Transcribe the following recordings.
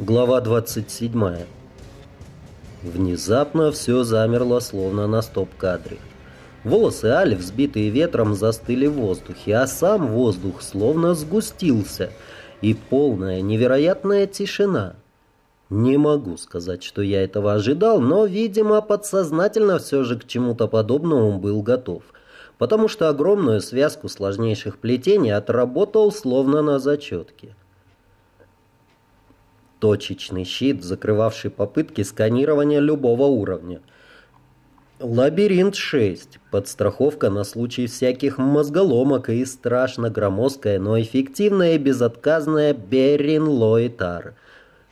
Глава 27. Внезапно все замерло, словно на стоп-кадре. Волосы Али, взбитые ветром, застыли в воздухе, а сам воздух словно сгустился, и полная невероятная тишина. Не могу сказать, что я этого ожидал, но, видимо, подсознательно все же к чему-то подобному был готов, потому что огромную связку сложнейших плетений отработал словно на зачетке точечный щит, закрывавший попытки сканирования любого уровня. Лабиринт 6. Подстраховка на случай всяких мозголомок и страшно громоздкая, но эффективная и безотказная Берин Лойтар.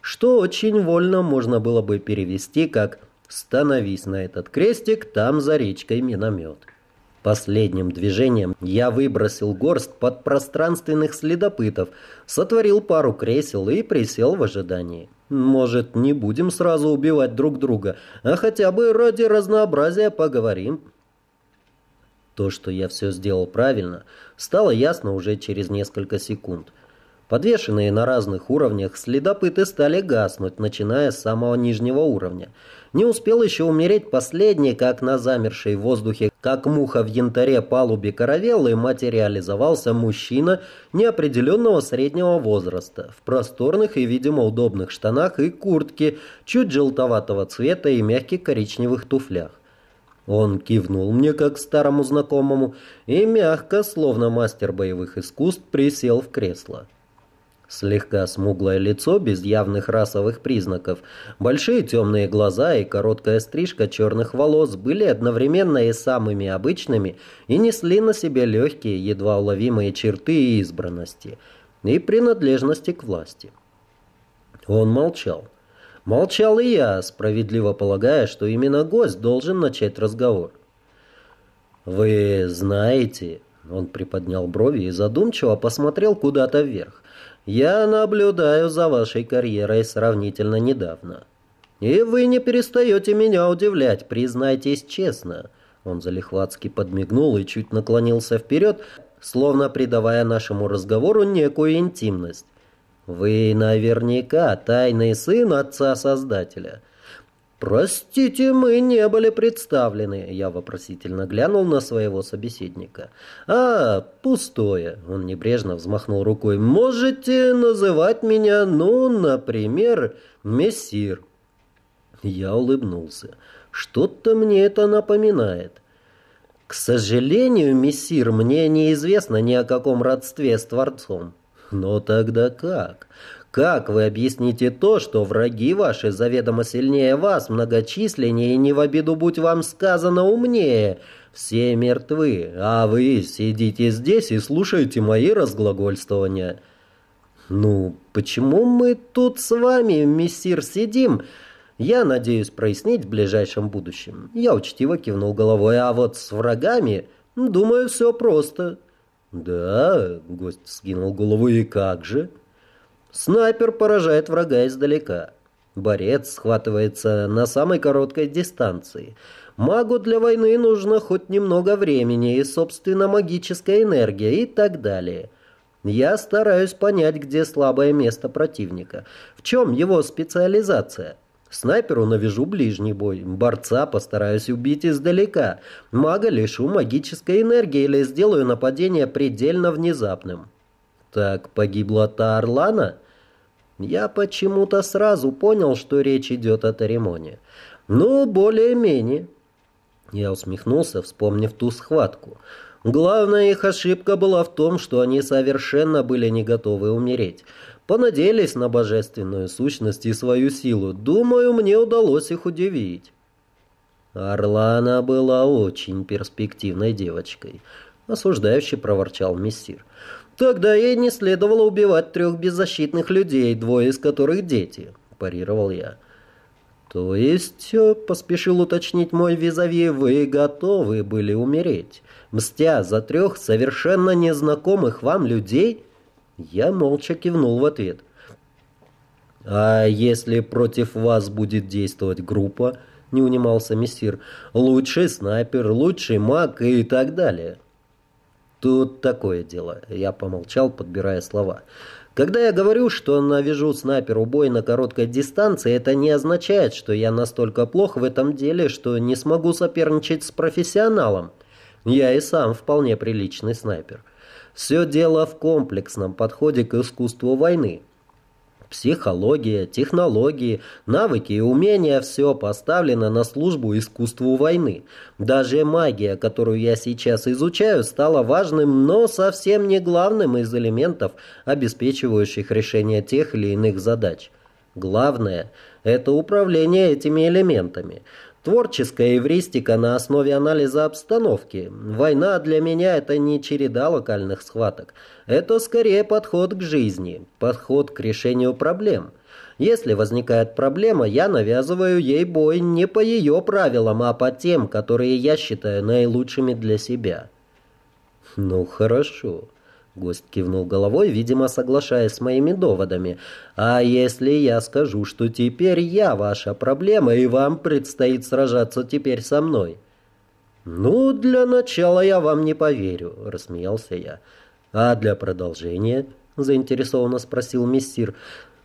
Что очень вольно можно было бы перевести как «Становись на этот крестик, там за речкой миномет». Последним движением я выбросил горсть подпространственных следопытов, сотворил пару кресел и присел в ожидании. Может, не будем сразу убивать друг друга, а хотя бы ради разнообразия поговорим. То, что я все сделал правильно, стало ясно уже через несколько секунд. Подвешенные на разных уровнях, следопыты стали гаснуть, начиная с самого нижнего уровня – не успел еще умереть последний, как на замершей в воздухе, как муха в янтаре палубе каравеллы, материализовался мужчина неопределенного среднего возраста, в просторных и, видимо, удобных штанах и куртке, чуть желтоватого цвета и мягких коричневых туфлях. Он кивнул мне, как старому знакомому, и мягко, словно мастер боевых искусств, присел в кресло. Слегка смуглое лицо без явных расовых признаков, большие темные глаза и короткая стрижка черных волос были одновременно и самыми обычными и несли на себе легкие, едва уловимые черты избранности и принадлежности к власти. Он молчал. Молчал и я, справедливо полагая, что именно гость должен начать разговор. «Вы знаете...» Он приподнял брови и задумчиво посмотрел куда-то вверх. Я наблюдаю за вашей карьерой сравнительно недавно. И вы не перестаете меня удивлять, признайтесь честно». Он залихватски подмигнул и чуть наклонился вперед, словно придавая нашему разговору некую интимность. «Вы наверняка тайный сын отца-создателя. «Простите, мы не были представлены», — я вопросительно глянул на своего собеседника. «А, пустое», — он небрежно взмахнул рукой. «Можете называть меня, ну, например, мессир». Я улыбнулся. «Что-то мне это напоминает». «К сожалению, мессир, мне неизвестно ни о каком родстве с Творцом». «Но тогда как? Как вы объясните то, что враги ваши заведомо сильнее вас, многочисленнее и не в обиду будь вам сказано умнее? Все мертвы, а вы сидите здесь и слушаете мои разглагольствования. Ну, почему мы тут с вами, мессир, сидим? Я надеюсь прояснить в ближайшем будущем. Я учтиво кивнул головой, а вот с врагами, думаю, все просто. Да, гость скинул голову, и как же? Снайпер поражает врага издалека. Борец схватывается на самой короткой дистанции. Магу для войны нужно хоть немного времени и, собственно, магическая энергия и так далее. Я стараюсь понять, где слабое место противника. В чем его специализация? Снайперу навяжу ближний бой. Борца постараюсь убить издалека. Мага лишу магической энергии или сделаю нападение предельно внезапным. Так погибла та Орлана? Я почему-то сразу понял, что речь идет о Таримоне. Ну, более-менее. Я усмехнулся, вспомнив ту схватку. Главная их ошибка была в том, что они совершенно были не готовы умереть. Понадеялись на божественную сущность и свою силу. Думаю, мне удалось их удивить. Орлана была очень перспективной девочкой. Осуждающе проворчал мессир. Тогда ей не следовало убивать трех беззащитных людей, двое из которых дети, парировал я. То есть, поспешил уточнить мой визави, вы готовы были умереть, мстя за трех совершенно незнакомых вам людей? Я молча кивнул в ответ. А если против вас будет действовать группа, не унимался мессир, лучший снайпер, лучший маг и так далее. Тут такое дело. Я помолчал, подбирая слова. Когда я говорю, что навяжу снайперу бой на короткой дистанции, это не означает, что я настолько плох в этом деле, что не смогу соперничать с профессионалом. Я и сам вполне приличный снайпер. Все дело в комплексном подходе к искусству войны. Психология, технологии, навыки и умения – все поставлено на службу искусству войны. Даже магия, которую я сейчас изучаю, стала важным, но совсем не главным из элементов, обеспечивающих решение тех или иных задач. Главное – это управление этими элементами – Творческая эвристика на основе анализа обстановки. Война для меня это не череда локальных схваток. Это скорее подход к жизни, подход к решению проблем. Если возникает проблема, я навязываю ей бой не по ее правилам, а по тем, которые я считаю наилучшими для себя. Ну хорошо. Гость кивнул головой, видимо, соглашаясь с моими доводами. «А если я скажу, что теперь я ваша проблема, и вам предстоит сражаться теперь со мной?» «Ну, для начала я вам не поверю», — рассмеялся я. «А для продолжения?» — заинтересованно спросил мессир.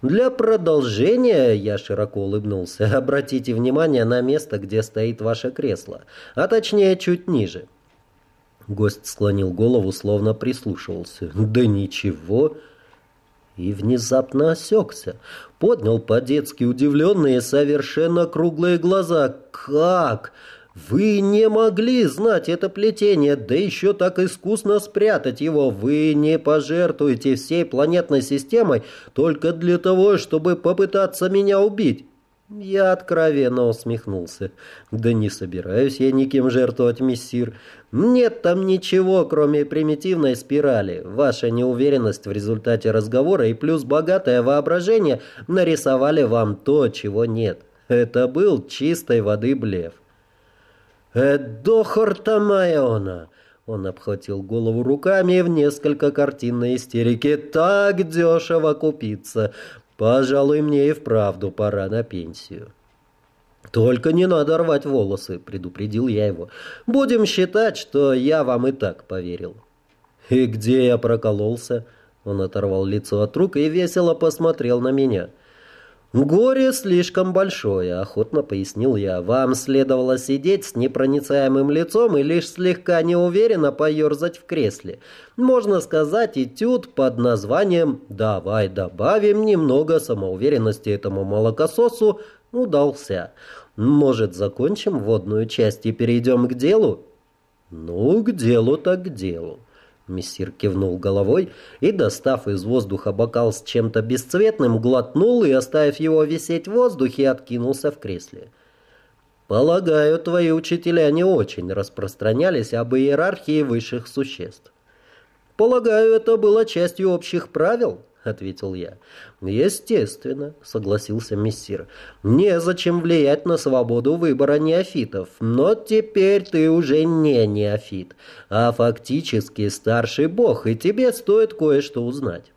«Для продолжения, я широко улыбнулся, обратите внимание на место, где стоит ваше кресло, а точнее чуть ниже». Гость склонил голову, словно прислушивался. «Да ничего!» И внезапно осекся. Поднял по-детски удивленные, совершенно круглые глаза. «Как? Вы не могли знать это плетение, да еще так искусно спрятать его. Вы не пожертвуете всей планетной системой только для того, чтобы попытаться меня убить». Я откровенно усмехнулся. «Да не собираюсь я никем жертвовать, мессир. Нет там ничего, кроме примитивной спирали. Ваша неуверенность в результате разговора и плюс богатое воображение нарисовали вам то, чего нет. Это был чистой воды блеф». «Эдохорта Майона!» Он обхватил голову руками в несколько картинной истерике. «Так дешево купиться! Пожалуй, мне и вправду пора на пенсию. «Только не надо рвать волосы», — предупредил я его. «Будем считать, что я вам и так поверил». «И где я прокололся?» Он оторвал лицо от рук и весело посмотрел на меня. «Горе слишком большое», — охотно пояснил я. «Вам следовало сидеть с непроницаемым лицом и лишь слегка неуверенно поерзать в кресле. Можно сказать, этюд под названием «Давай добавим немного самоуверенности этому молокососу» удался. Может, закончим водную часть и перейдем к делу?» «Ну, к делу так к делу». Мессир кивнул головой и, достав из воздуха бокал с чем-то бесцветным, глотнул и, оставив его висеть в воздухе, откинулся в кресле. «Полагаю, твои учителя не очень распространялись об иерархии высших существ». «Полагаю, это было частью общих правил?» Ответил я. «Естественно», — согласился мессир. «Незачем влиять на свободу выбора неофитов, но теперь ты уже не неофит, а фактически старший бог, и тебе стоит кое-что узнать».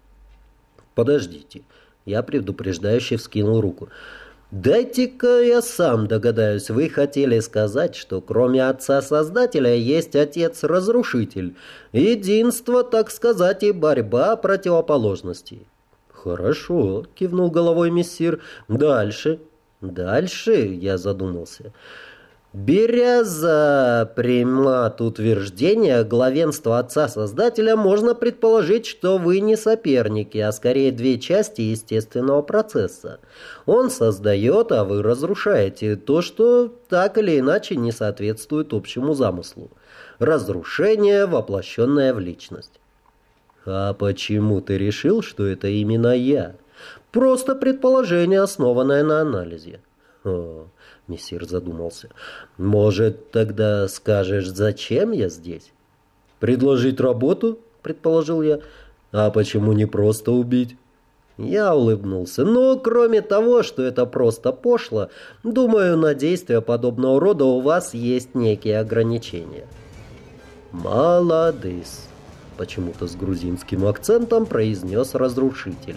«Подождите», — я предупреждающе вскинул руку. «Дайте-ка я сам догадаюсь, вы хотели сказать, что кроме отца-создателя есть отец-разрушитель. Единство, так сказать, и борьба противоположностей». «Хорошо», — кивнул головой мессир. «Дальше». «Дальше?» — я задумался. Беря за примат утверждения главенства отца-создателя, можно предположить, что вы не соперники, а скорее две части естественного процесса. Он создает, а вы разрушаете то, что так или иначе не соответствует общему замыслу. Разрушение, воплощенное в личность. А почему ты решил, что это именно я? Просто предположение, основанное на анализе. Мессир задумался. «Может, тогда скажешь, зачем я здесь?» «Предложить работу?» — предположил я. «А почему не просто убить?» Я улыбнулся. «Но кроме того, что это просто пошло, думаю, на действия подобного рода у вас есть некие ограничения». «Молодыс», — почему-то с грузинским акцентом произнес разрушитель.